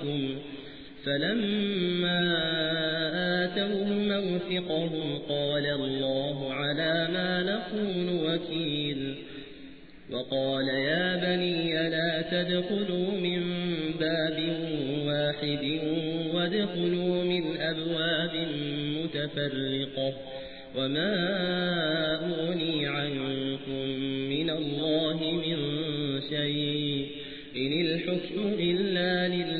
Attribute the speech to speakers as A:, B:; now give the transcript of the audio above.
A: بكم فلما آتوه موثقهم قال الله على ما نقول وكيل. وقال يا بني لا تدخلوا من باب واحد وادخلوا من أبواب متفرقة. وما أغني عنكم من الله من شيء. إن الحكم إلا لله